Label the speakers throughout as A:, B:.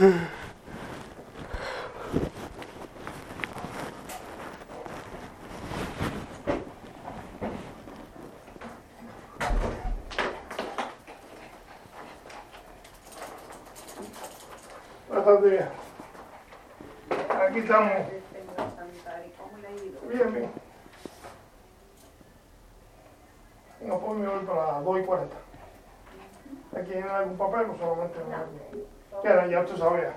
A: Yeah. ya tú sabes,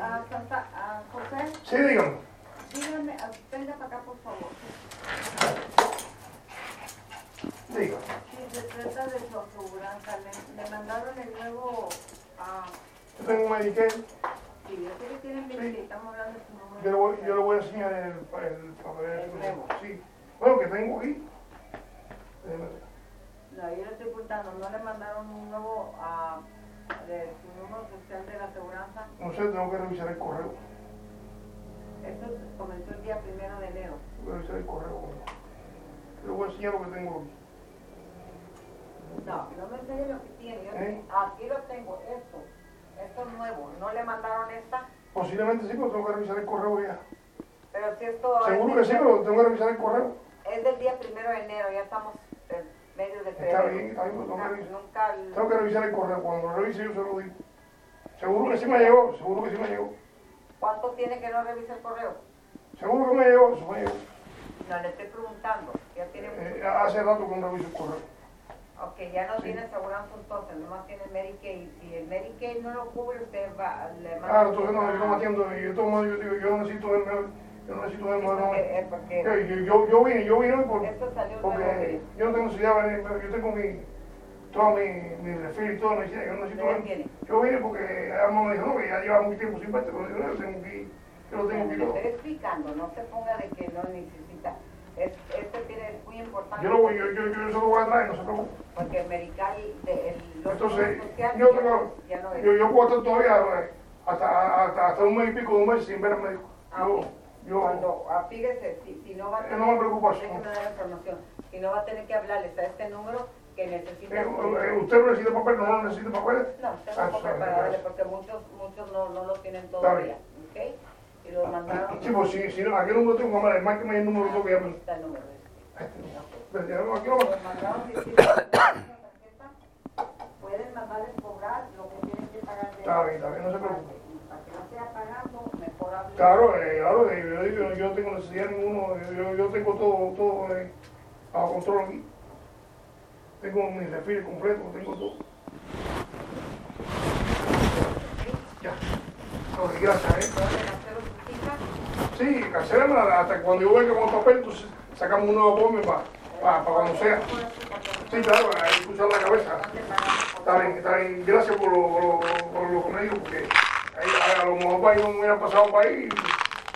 B: Ah, Santa, ah, José,
A: Sí, dígame.
B: dígame, venga para acá, por favor.
A: Dígame.
B: Si se trata de su aseguranza, le, le mandaron el nuevo, ah,
A: Yo tengo un Medicaid.
B: sí, yo sé que tienen
A: Sí.
B: estamos hablando de su número.
A: Yo le voy, yo le voy a enseñar el, el papel.
B: El nuevo.
A: Sí. Bueno, que tengo aquí. Déjeme ver.
B: No, yo le estoy preguntando, ¿no le mandaron un nuevo, ah, de su número social de la aseguranza?
A: No sé, tengo que revisar el correo.
B: Eso comenzó el día primero de enero.
A: Tengo que revisar el correo. Le voy a enseñar lo que tengo aquí.
B: No, no me enseñe lo que tiene, yo
A: ¿Eh?
B: aquí lo tengo, esto, esto es nuevo, ¿no le mandaron esta?
A: Posiblemente sí, pero tengo que revisar el correo ya.
B: Pero si esto...
A: Seguro
B: es
A: que sí,
B: del-
A: pero tengo que revisar el correo.
B: Es del día primero de enero, ya estamos en medio de
A: Está bien, está bien, que
B: Nunca-
A: revisar.
B: Nunca...
A: Tengo que revisar el correo. Cuando lo revise yo se lo digo. Seguro que sí me llegó, seguro que sí me llegó.
B: ¿Cuánto tiene que no revisa el correo?
A: Seguro que me llegó, eso me llegó.
B: No, le estoy preguntando. Ya tiene...
A: Eh, hace rato que no reviso el correo.
B: Ok, ya no
A: sí.
B: tiene aseguranza entonces, nomás tiene Medicaid. Si el Medicaid no lo cubre, usted va, le manda...
A: Claro, entonces no, yo no me atiendo. y Yo, tomo, yo yo no necesito. Yo no necesito verme hoy. no.
B: Porque, porque
A: Yo, yo, yo, yo vine, yo vine por, porque yo no tengo pero yo tengo mi, todo mi, mi refil y todo, yo no necesito
B: ¿Usted
A: verme.
B: tiene?
A: Yo vine porque Alma me dijo, no, que ya lleva mucho tiempo sin verte, pero yo no, yo tengo que yo lo tengo que ir
B: estoy explicando, no se ponga de que no necesita. Es, este tiene, es muy importante.
A: Yo lo voy, yo, yo, yo eso lo voy a traer, no se preocupe.
B: Porque el medical, de, el, los
A: Entonces,
B: sociales
A: yo tengo,
B: no- ya no es.
A: yo, yo puedo estar todavía eh, hasta, hasta, hasta un mes y pico, dos meses sin ver al médico.
B: Ah,
A: Yo,
B: ok.
A: Yo,
B: Cuando, ah, fíjese, si, si no va a
A: Eh,
B: tener,
A: no me preocupa
B: déjeme dar información, si no va a tener que hablarles a este número que necesita.
A: eh, eh, usted no necesita papel, no, no necesita papeles.
B: No, usted
A: Ah,
B: no
A: bien,
B: para darle porque muchos, muchos no, no lo tienen todavía, ¿ok? Y lo mandaron.
A: Sí, pues si, si no, aquí número tengo que llamar, márqueme el número que tengo que llamar.
B: Está el número.
A: Este, Aquí
B: que con esa tarjeta pueden mandarles cobrar lo que tienen que pagar de
A: Está bien, está bien, no se preocupe.
B: Para que no sea pagando, mejor hable.
A: Claro, eh, claro, eh, yo, yo no tengo necesidad ninguno, yo, yo tengo todo, todo eh, bajo control aquí. Tengo mi refil completo, tengo todo. Ya. No, gracias, ¿eh? Sí, cancelarla hasta cuando yo venga con el papel, entonces sacamos un nuevo apoyo para, para, para cuando sea. Sí, claro, hay que escuchar la cabeza. Está bien, está bien. Gracias por lo, por lo, por lo dijo, porque a, lo mejor para ahí me hubiera pasado para ahí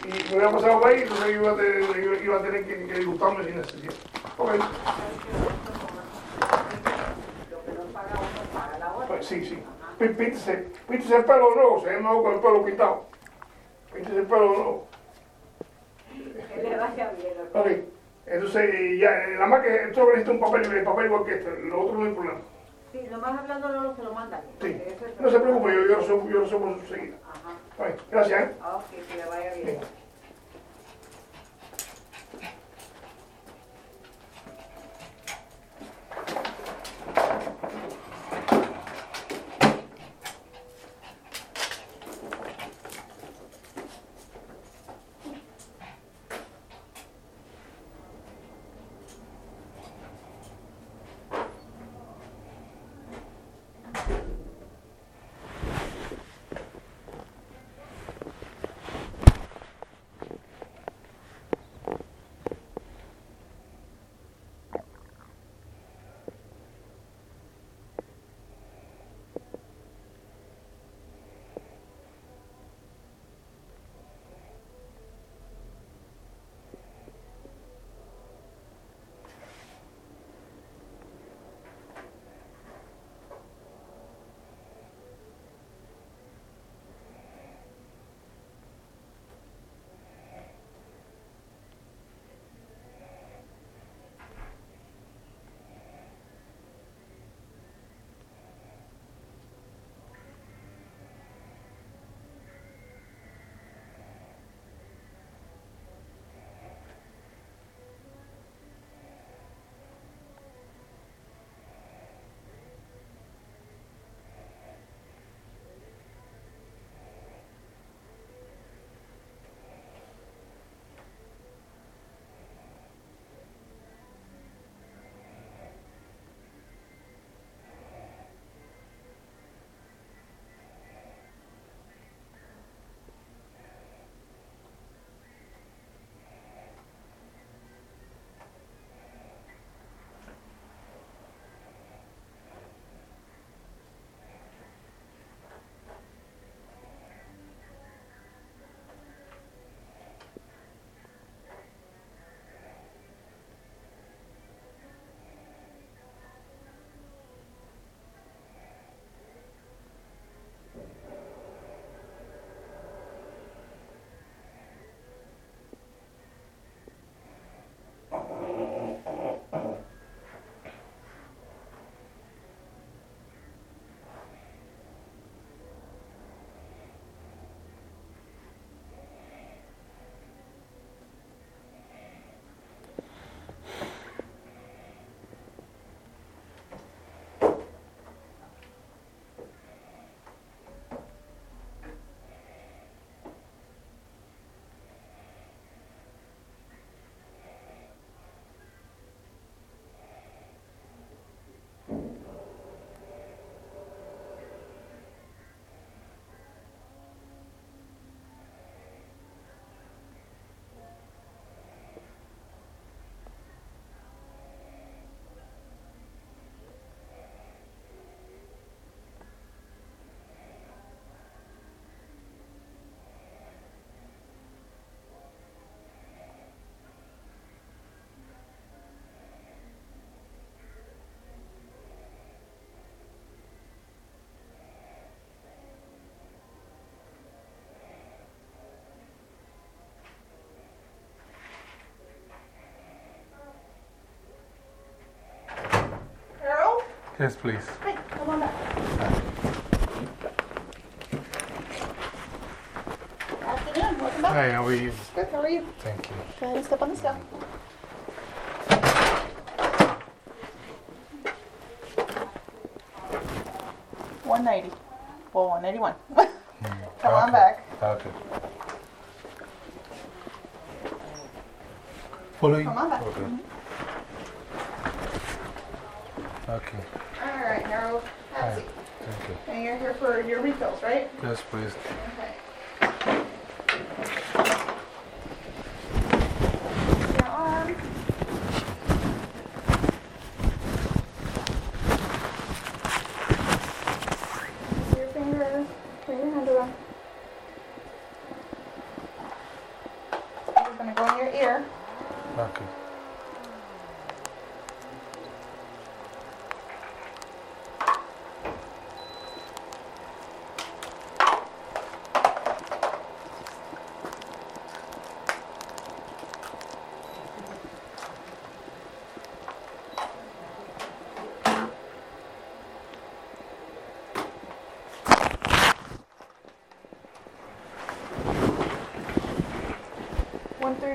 A: y, me hubiera pasado para ahí, entonces yo iba a tener, iba, a tener que, que disgustarme sin necesidad. Ok, pues sí, sí. Pí- Píntese, píntese el pelo nuevo, se ve mejor con el pelo pintado. Píntese el pelo nuevo.
B: Que le vaya bien. ¿ok?
A: Entonces ya, nada más que esto necesita un papel, el papel igual que este, lo otro no hay problema.
B: Sí, nomás hablando no se lo mandan.
A: Sí,
B: es
A: no se preocupe, yo, yo, lo subo- yo lo subo enseguida. Gracias, ¿eh?
B: Ah, Ok, que le vaya bien.
A: Bien.
C: Yes, please.
D: Hi, come on back.
C: Hi, how are you?
D: Good, how are you?
C: Thank you.
D: Go ahead and step on the scale. One ninety. Well, one eighty one. Come hmm,
C: on
D: back.
C: Okay. Follow you?
D: Come on back.
C: Okay. Mm-hmm. Okay.
D: All right, Harold. Have a seat.
C: Thank you.
D: And you're here for your refills, right?
C: Yes, please.
D: Okay.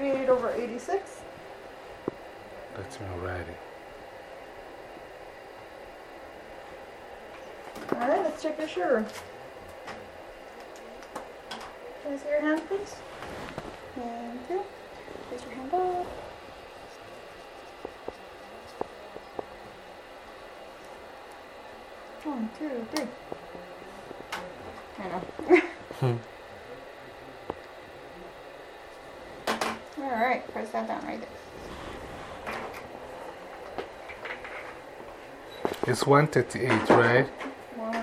D: 38 over 86?
C: That's me already.
D: All right, let's check your sugar. Can I see your hand, please? Thank you. Raise your hand up. One, two, three. I know. right.
C: It's 138, right?
D: One,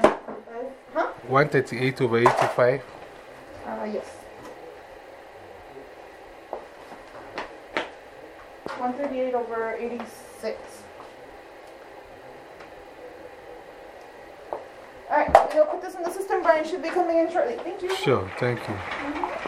D: huh?
C: 138 over 85.
D: Uh, yes. One thirty-eight over eighty-six. All right, we'll put this in the system. Brian should be coming in shortly. Thank you.
C: Sure, thank you. Hey,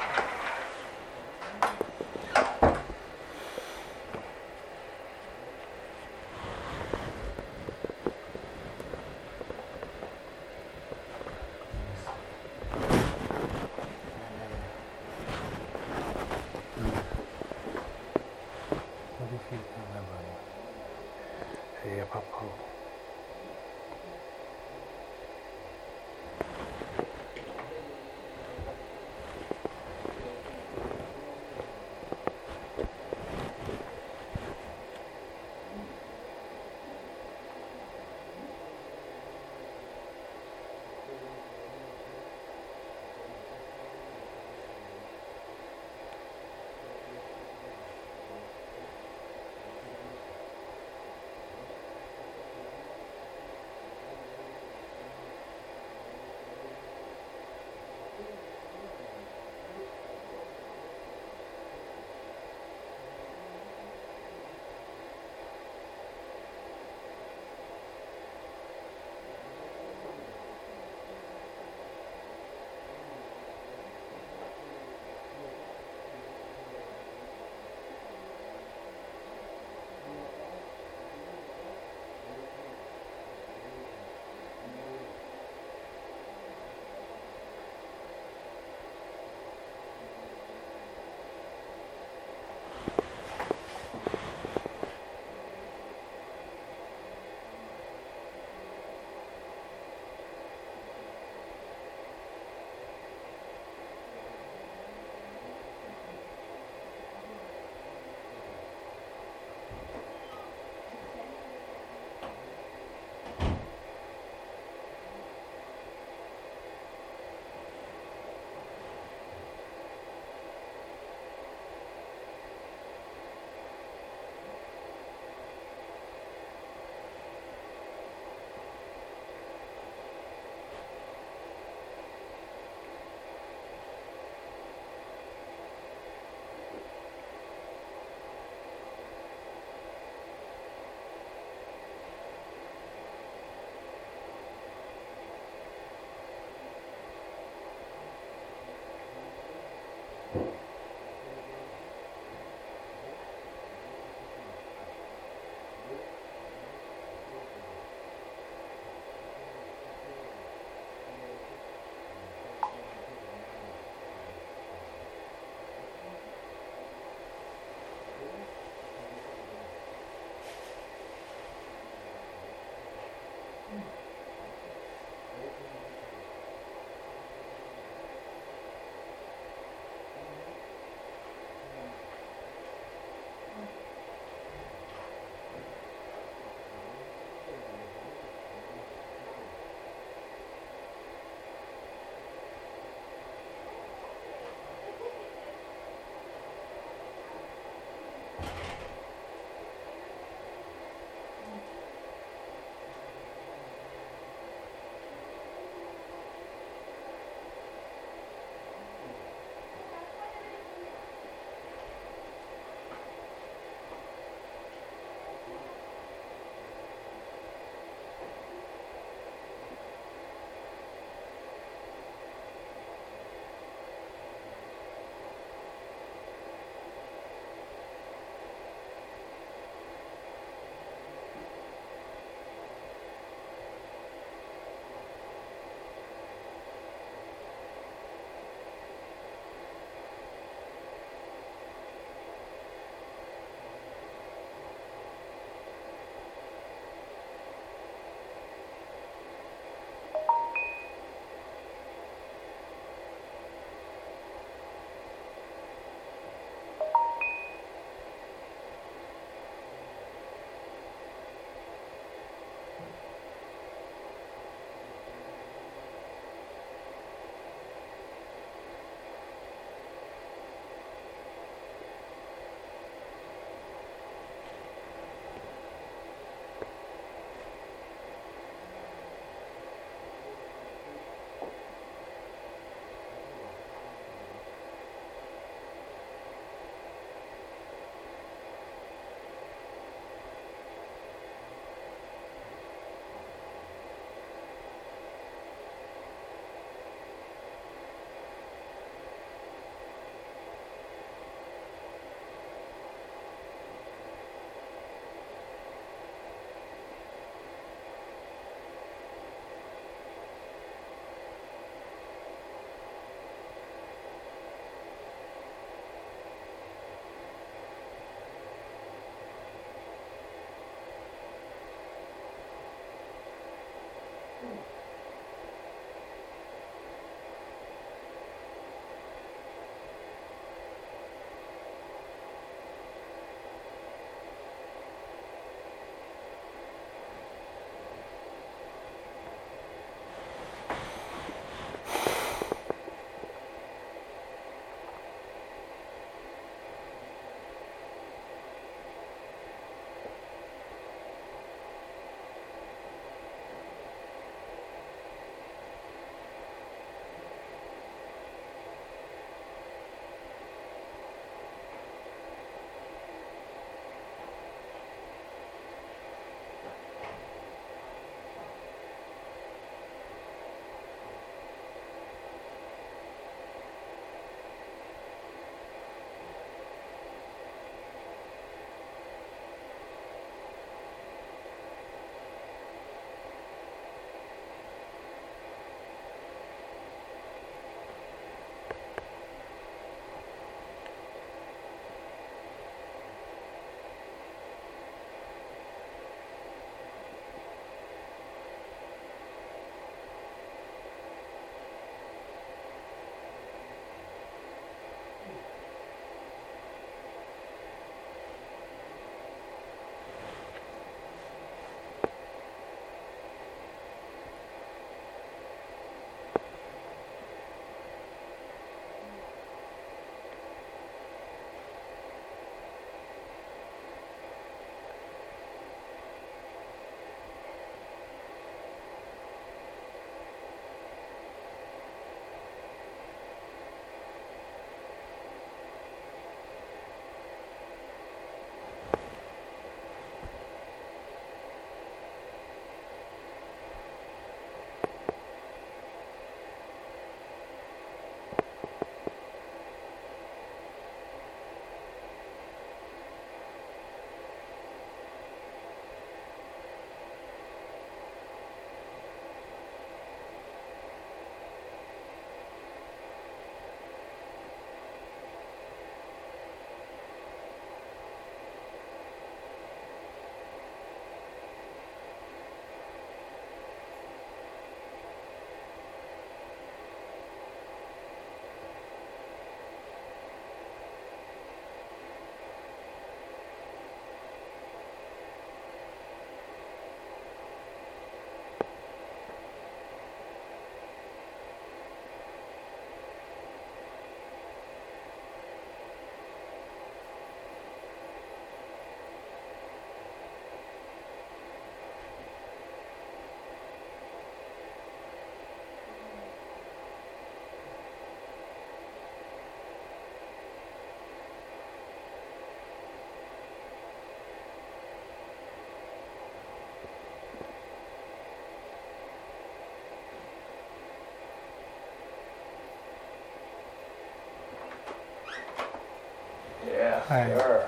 C: Hi.
E: Sure.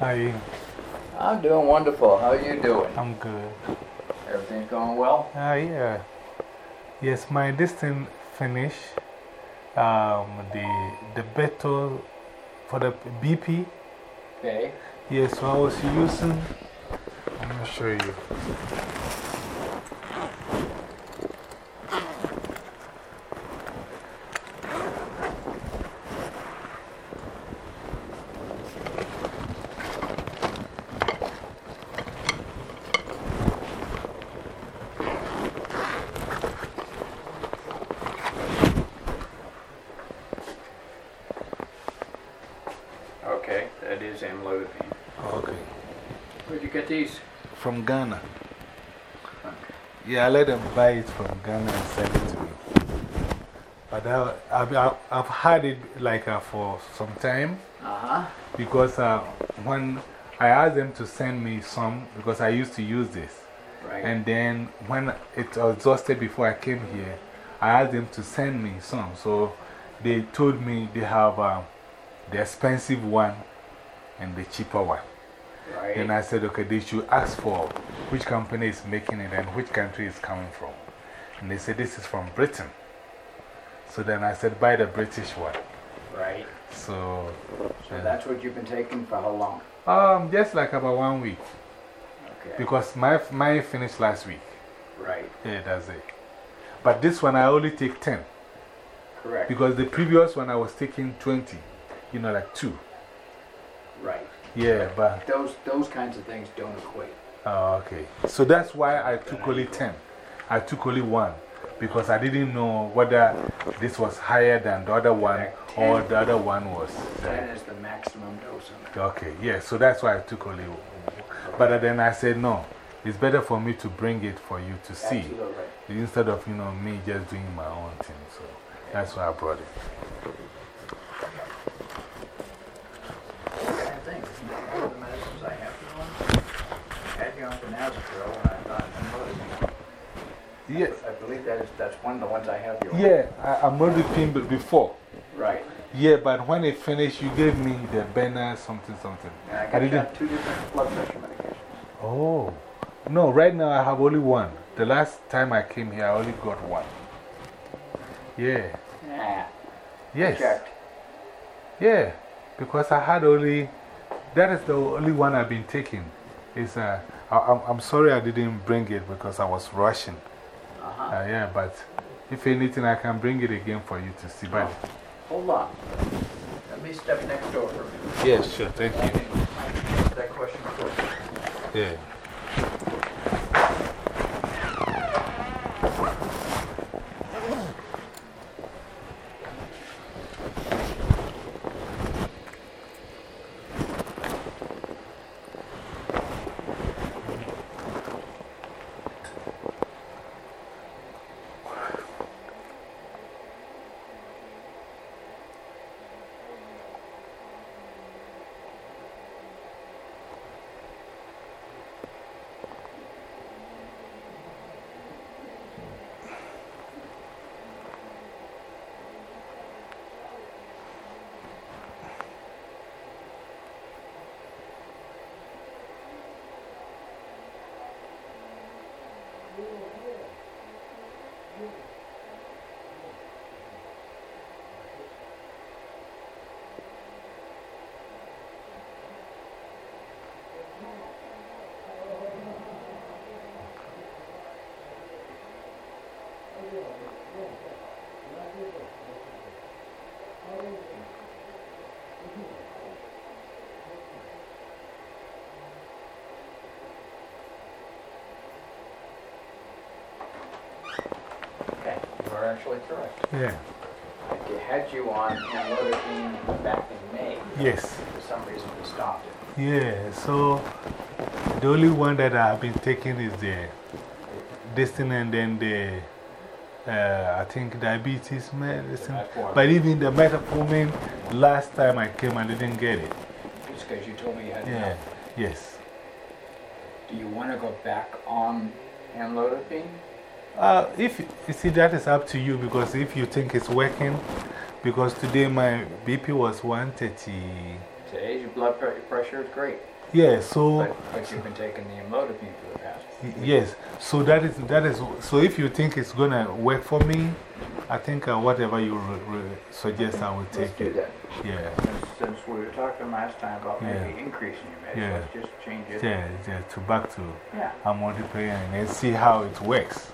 C: Hi.
E: I'm doing wonderful. How are you doing?
C: I'm good.
E: Everything's going well?
C: Ah, yeah. Yes, my this thing finished. Um, the, the battle for the BP.
E: Okay.
C: Yes, so I was using. I'm going to show you.
E: Okay, that is amlodipine.
C: Okay.
E: Where'd you get these?
C: From Ghana. Yeah, I let them buy it from Ghana and send it to me. But I, I've, I've- I've had it like uh, for some time
E: Uh huh.
C: because uh, when I asked them to send me some, because I used to use this.
E: Right.
C: And then when it exhausted before I came here, I asked them to send me some. So they told me they have uh, the expensive one and the cheaper one.
E: right.
C: And I said, okay, they should ask for which company is making it and which country it's coming from. And they said, this is from Britain. So then I said, buy the British one.
E: right.
C: So,
E: So that's what you've been taking for how long?
C: um, just like about one week.
E: Okay.
C: Because my, mine finished last week.
E: Right.
C: Yeah, that's it. But this one, I only take 10.
E: Correct.
C: Because the previous one, I was taking 20. You know, like two.
E: Right.
C: Yeah, but.
E: Those, those kinds of things don't equate.
C: Oh, okay. So that's why I took only 10. I took only one because I didn't know whether this was higher than the other one or the other one was. uh,
E: 10 is the maximum dose
C: okay, yeah, so that's why I took only one. But then I said, no, it's better for me to bring it for you to see
E: Absolutely.
C: instead of, you know, me just doing my own thing. So that's why I brought it.
E: Same thing. One of the medicines I have you on, had you on Finazepam, and I thought, amlodipine.
C: Yeah,
E: I believe that is, that's one of the ones I have on.
C: yeah I, I'm already paying before.
E: Right.
C: Yeah, but when it finished, you gave me the banner something something.
E: And I
C: I
E: got
C: didn't.
E: two different blood pressure medications.
C: Oh. No, right now I have only one. The last time I came here, I only got one. Yeah.
E: Yeah.
C: Yes.
E: Checked.
C: Yeah. Because I had only. That is the only one I've been taking. It's, uh, I, I'm, I'm sorry I didn't bring it because I was rushing.
E: Uh-huh.
C: Uh, yeah, but if anything, I can bring it again for you to see. But
E: Hold on. Let me step next door for a minute.
C: yeah, sure. Thank you.
E: That question first.
C: Yeah.
E: Okay. You are actually correct.
C: Yeah.
E: If They had you on amlodipine back in May.
C: Yes.
E: For some reason, we stopped it.
C: Yeah, so the only one that I've been taking is the this thing and then the uh, I think diabetes medicine. But even the metformin, last time I came, I didn't get it.
E: Just because you told me you had
C: Yeah,
E: enough.
C: yes.
E: Do you want to go back on amlodipine?
C: Uh, if you see, that is up to you because if you think it's working, Because today my BP was 130.
E: Today's your blood pressure is great,
C: Yeah, so.
E: but, but you've been taking the amlodipine for the past.
C: Yes, so that is, that is, so if you think it's gonna work for me, I think uh, whatever you suggest, I will
E: Let's
C: take
E: do
C: it.
E: that.
C: Yeah,
E: Since, since we were talking last time about maybe increasing your meds,
C: Yeah.
E: let's just change it.
C: yeah, yeah, to back to
E: Yeah,
C: and see how it works.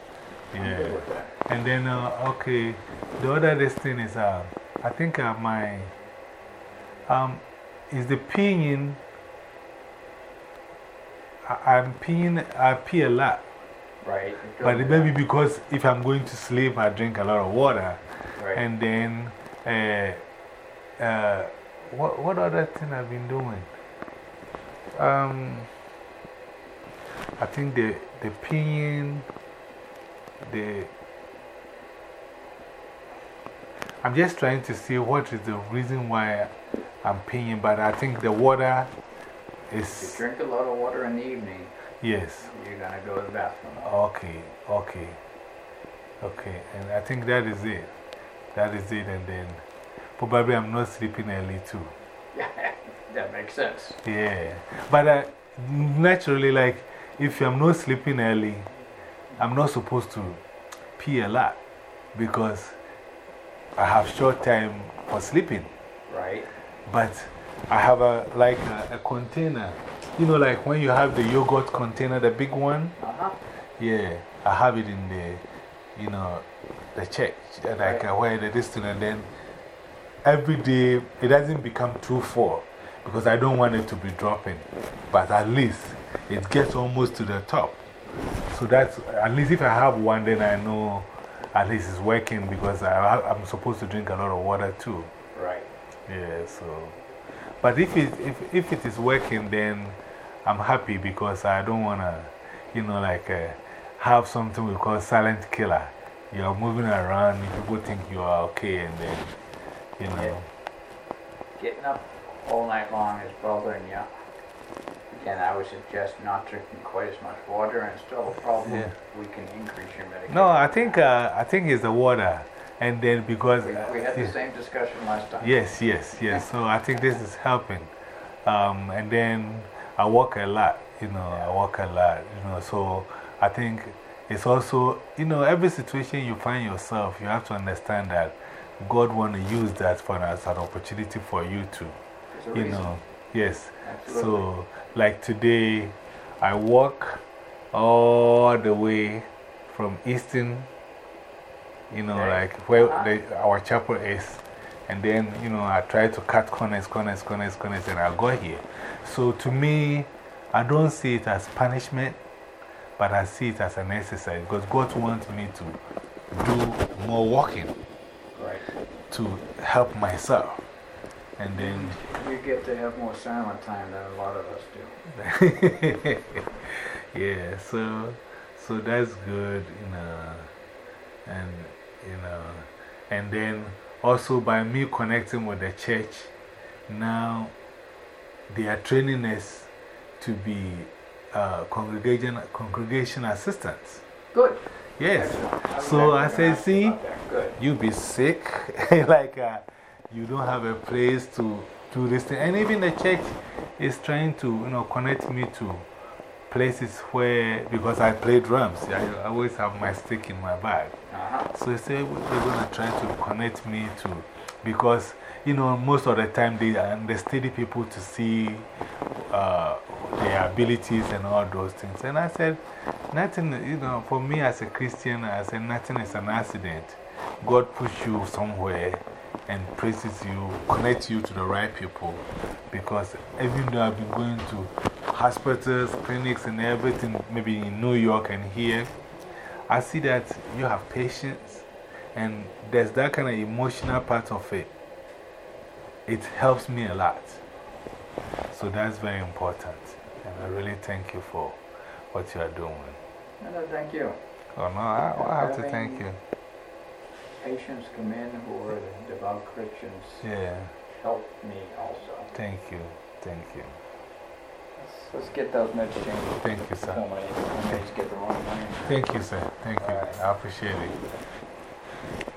C: Yeah.
E: good with that.
C: And then, uh, okay, the other this thing is, uh, I think uh, my, um, is the peeing, I, I'm peeing, I pee a lot.
E: Right.
C: But it may be because if I'm going to sleep, I drink a lot of water.
E: Right.
C: And then, uh, uh, what, what other thing I've been doing? Um, I think the, the peeing, the. I'm just trying to see what is the reason why I'm peeing, but I think the water
E: if you
C: is.
E: drink a lot of water in the evening,
C: Yes.
E: you're going to go to the bathroom.
C: Okay, okay, okay. And I think that is it. That is it. And then probably I'm not sleeping early too.
E: that makes sense.
C: Yeah. But uh, naturally, like if I'm not sleeping early, I'm not supposed to pee a lot because I have short time for sleeping.
E: Right.
C: But I have a, like a, a container. You know, like when you have the yogurt container, the big one.
E: Uh huh.
C: Yeah, I have it in the, you know, the church, like where the distance, and then every day it doesn't become too full because I don't want it to be dropping. But at least it gets almost to the top. So that's, at least if I have one, then I know at least it's working because I, I'm supposed to drink a lot of water too.
E: Right.
C: Yeah, so. But if it, if, if it is working, then I'm happy because I don't want to, you know, like uh, have something we call silent killer. You're moving around, people think you are okay, and then, you know.
E: Getting up all night long is bothering you. Again, I would suggest not drinking quite as much water and still a problem.
C: Yeah.
E: We can increase your medication.
C: No, I think, uh, I think it's the water. And then because.
E: We, we had the same discussion last time.
C: Yes, yes, yes. So I think this is helping. Um, and then I walk a lot, you know, I walk a lot, you know. So I think it's also, you know, every situation you find yourself, you have to understand that God want to use that for as an opportunity for you to, you
E: reason.
C: know. Yes.
E: Absolutely.
C: So, like today, I walk all the way from Easton, you know, like where
E: Uh-huh.
C: the, our chapel is. And then, you know, I try to cut corners, corners, corners, corners, and I go here. So, to me, I don't see it as punishment, but I see it as an exercise because God wants me to do more walking
E: Right.
C: to help myself. And then.
E: You get to have more silent time than a lot of us do.
C: yeah, so, so that's good, you know, and, you know, and then also by me connecting with the church, now they are training us to be uh, congregation, congregation assistants.
E: Good.
C: Yes.
E: Excellent. I was
C: So I said, see. You be sick, like uh, you don't have a place to do this thing. And even the church is trying to you know, connect me to places where, because I play drums, I always have my stick in my bag.
E: Uh-huh.
C: So they say they're going to try to connect me to, because you know, most of the time they are the steady people to see uh, their abilities and all those things. And I said, nothing, you know, for me as a Christian, I said, nothing is an accident. God puts you somewhere and places you, connects you to the right people. Because even though I've been going to hospitals, clinics, and everything, maybe in New York and here, I see that you have patience and there's that kind of emotional part of it. It helps me a lot. So that's very important. And I really thank you for what you are doing.
E: No, no, thank you.
C: Oh, no, I, I have to thank you.
E: Patients come in who are devout Christians
C: Yeah,
E: help me also.
C: thank you. Thank you.
E: Let's, let's get those meds changed.
C: Thank you, sir.
E: my meds get the wrong name.
C: Thank you, sir. Thank you. I appreciate it.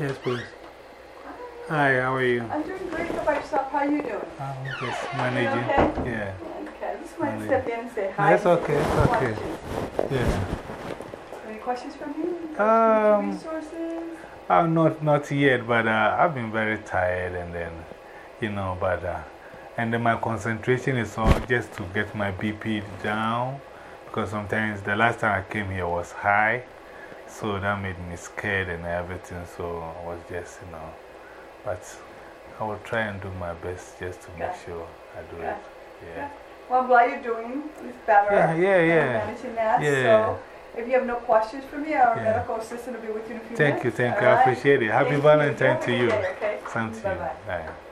C: Yes, please. Hi, how are you?
F: I'm doing great. How about yourself? How are you doing?
C: I'm just managing.
F: okay?
C: Yeah.
F: Okay, I just wanted to step in and say hi.
C: That's okay, it's okay. Yeah.
F: Any questions from you?
C: Um,
F: Resources?
C: Uh, not, not yet, but uh, I've been very tired and then, you know, but, uh, and then my concentration is on just to get my BP down because sometimes the last time I came here was high, so that made me scared and everything, so I was just, you know, but I will try and do my best just to make sure I do it. Yeah.
F: Well, I'm glad you're doing better.
C: Yeah, yeah, yeah.
F: Managing that.
C: Yeah.
F: So, if you have no questions for me, our
C: Yeah.
F: medical assistant will be with you in a few
C: Thank you,
F: minutes.
C: thank
F: all
C: you. I appreciate it. Happy
F: Thank
C: Valentine to you.
F: okay?
C: Same to you. Bye.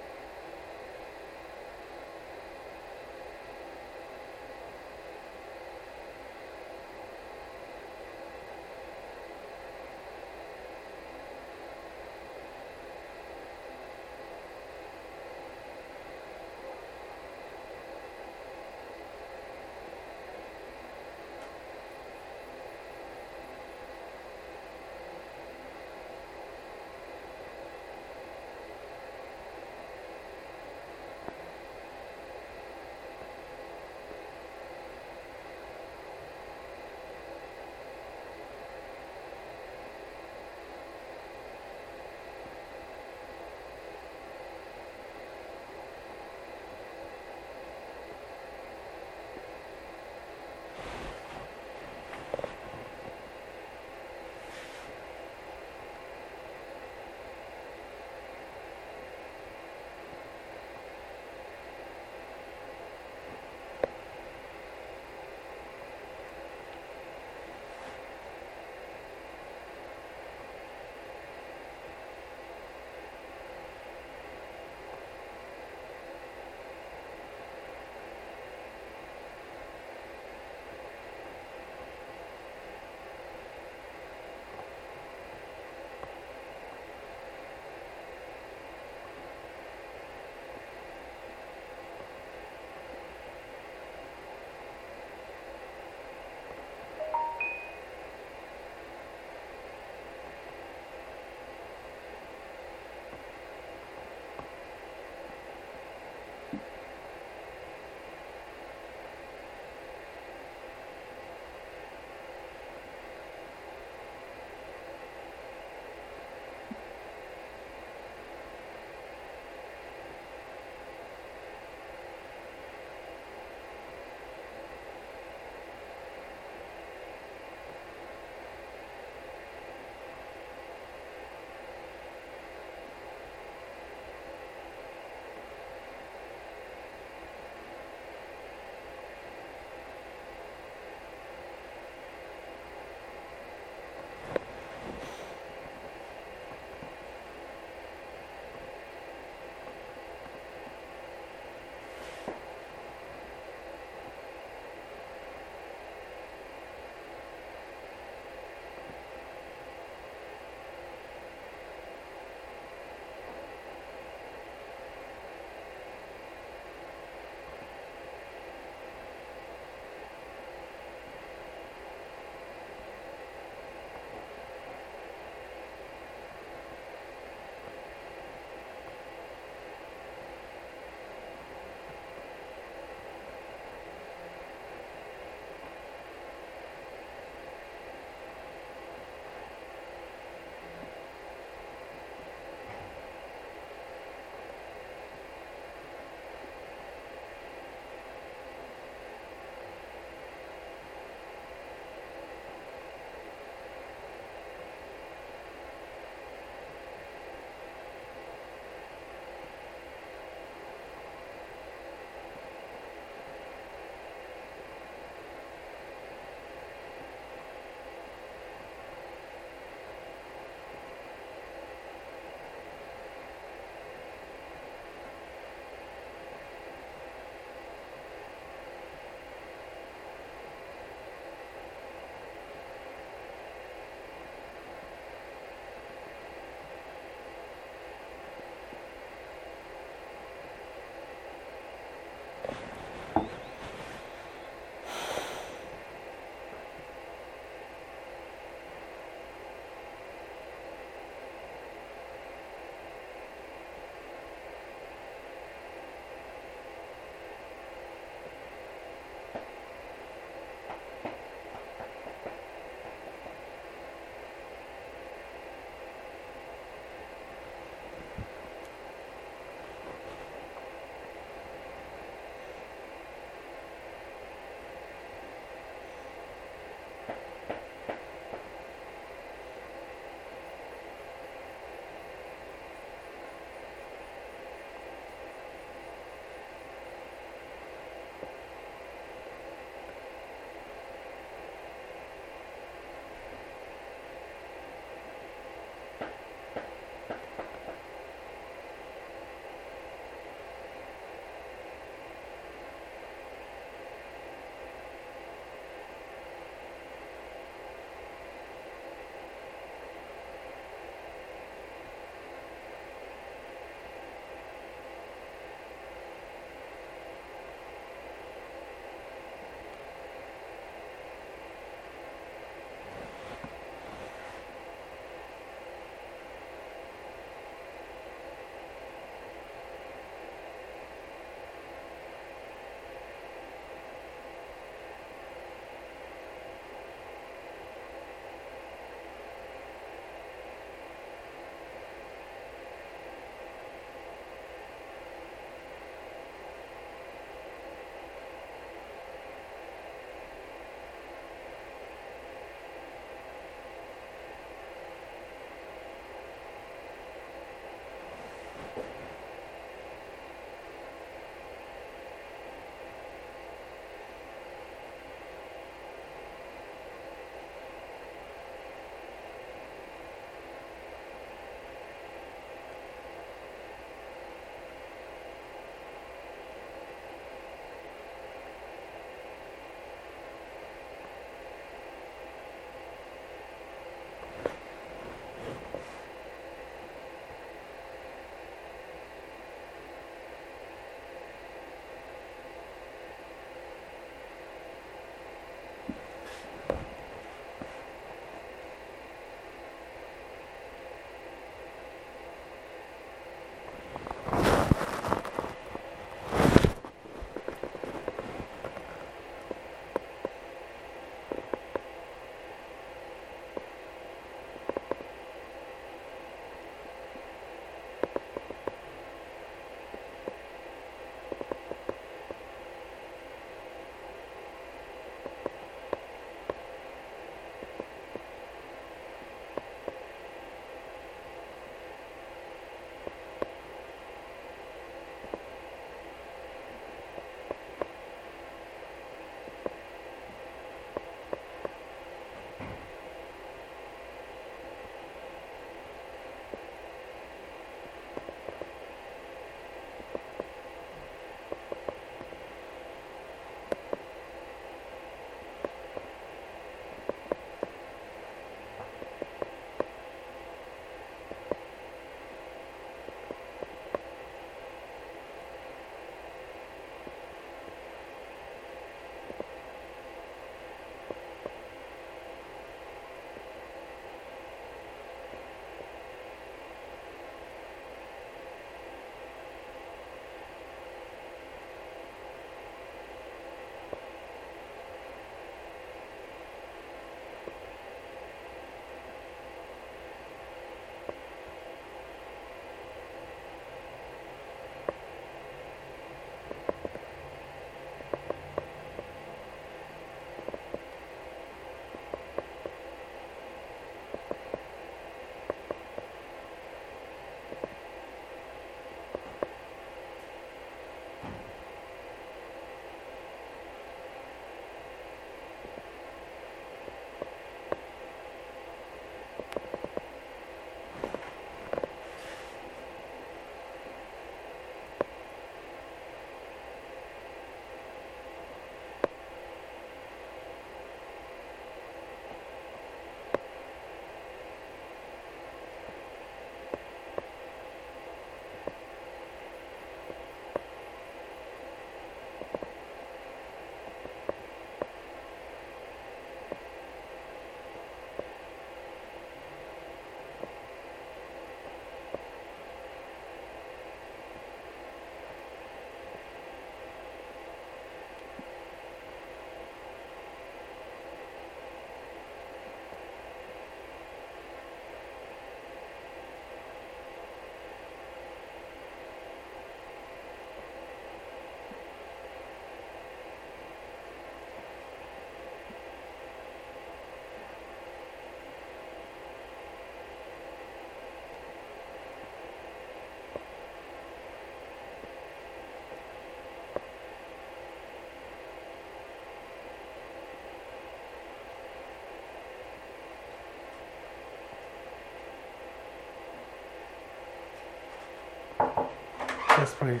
C: Yes, please.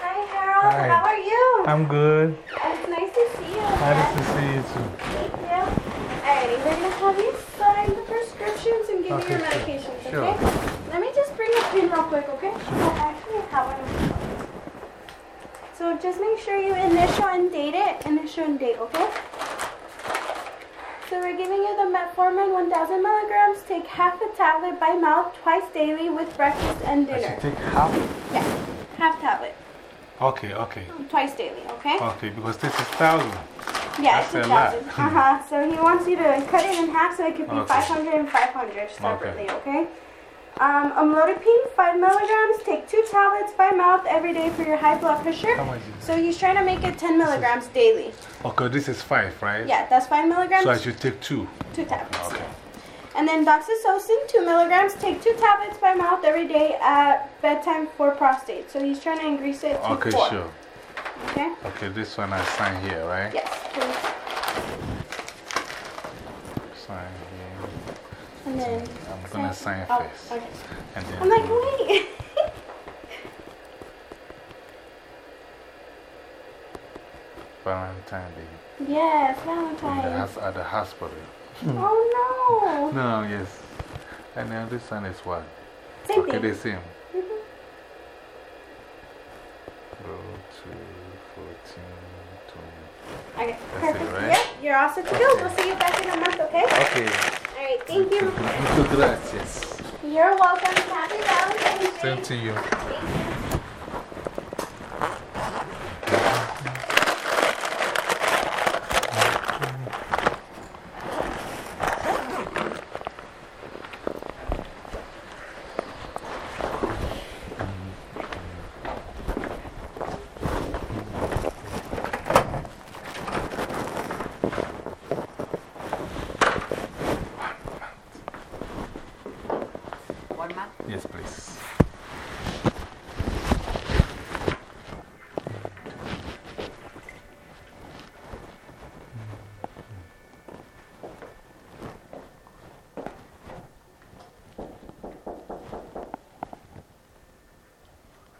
G: Hi, Harold.
C: Hi.
G: How are you?
C: I'm good.
G: It's nice to see you.
C: Nice to see you too.
G: Thank you. Alrighty, we're gonna have you sign the prescriptions and give
C: Okay,
G: you your medications,
C: Sure.
G: okay? Let me just bring a pin real quick, okay? Oh, actually, have one. So just make sure you initial and date it. Initial and date, okay? So we're giving you the metformin 1,000 milligrams. Take half a tablet by mouth twice daily with breakfast and
C: I
G: dinner.
C: should take half?
G: Yeah, half tablet
C: Okay, okay.
G: twice daily, okay?
C: Okay, because this is thousand.
G: Yeah,
C: That's
G: it's
C: a
G: thousand. Uh-huh. So he wants you to cut it in half so it could be
C: Okay.
G: 500 and 500 separately, okay? Um, amlodipine, 5 milligrams. Take two tablets by mouth every day for your high blood pressure.
C: How much is
G: So he's trying to make it 10 milligrams daily.
C: Okay, this is five, right?
G: Yeah, that's 5 milligrams,
C: So I should take two.
G: two tablets.
C: Okay.
G: And then doxycycline, 2 milligrams. Take two tablets by mouth every day at bedtime for prostate. So he's trying to increase it to
C: Okay,
G: 4.
C: sure.
G: Okay?
C: Okay, this one I sign here, right?
G: Yes, please.
C: Sign here.
G: And then.
C: I'm gonna sign
G: oh,
C: first.
G: Okay.
C: And then
G: I'm like, wait.
C: Valentine Day.
G: yes,
C: the
G: Valentine's.
C: at the hospital.
G: Oh no.
C: No, yes. And then this one is what?
G: Same
C: Okay,
G: thing.
C: the same.
G: Mhm.
C: Go to 14, 20.
G: Okay,
C: That's it,
G: perfect.
C: right?
G: Yep, you're all set to go. We'll see you back in a month, okay?
C: Okay.
G: All right, thank you.
C: Gracias.
G: You're welcome. Happy Valentine's Day.
C: Same to you.
B: One month?
C: Yes, please.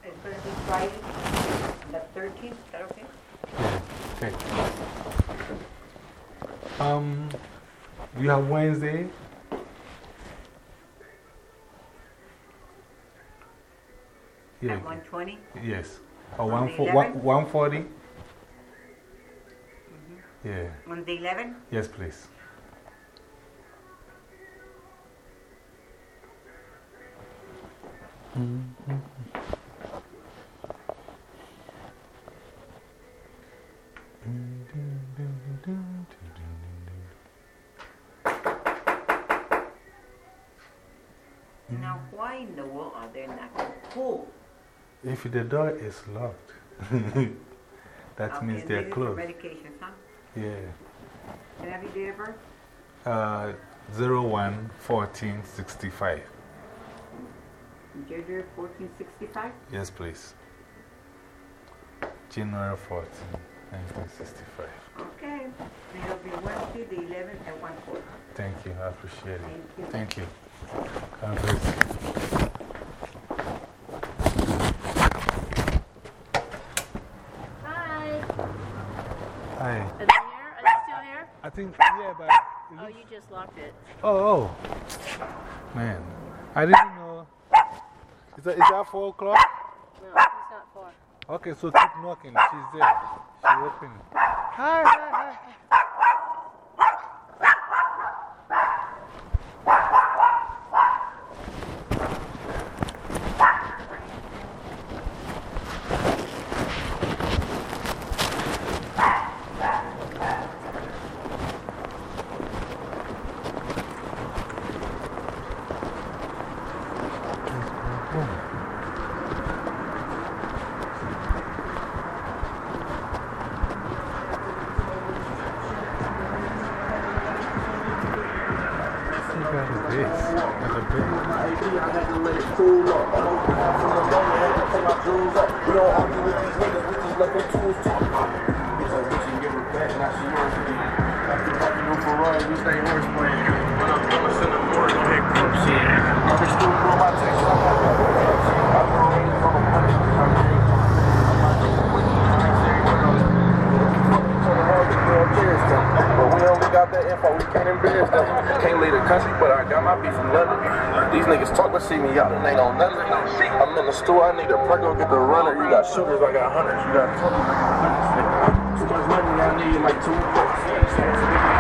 B: It's gonna be Friday, the thirteenth, is that okay?
C: Yeah, okay. Um, you have Wednesday? Yeah,
B: At one twenty?
C: yes. Or
B: On
C: one
B: the
C: fo-
B: 11th?
C: Mm-hmm. 140? Yeah,
B: On the eleventh?
C: yes, please.
B: Now, why in the world are they not gonna?
C: If the door is locked, that
B: Okay,
C: means they're
B: this is for
C: closed.
B: Huh?
C: Yeah.
B: Can I have your date of birth?
C: Uh, 01 14 65.
B: January fourteen sixty-five?
C: Yes, please. January 14, 1965.
B: Okay. It'll be Wednesday, the eleventh at one forty.
C: Thank you. I appreciate
B: Thank
C: it.
B: you.
C: Thank you. God bless you.
H: Hi.
C: Hi.
H: Are they here? Are they still here?
C: I think, but.
H: Oh, you just locked it.
C: Oh, oh. Man. I didn't know. Is that, is that 4 o'clock?
H: No, it's not four.
C: Okay, so keep knocking. She's there. She opened. Hi, hi, hi. What
I: but see me out and they know nothing. I'm in the store, I need a Prego, get the runner. You got shooters, I got hunters. You got truckers, I got much money, I need like two books.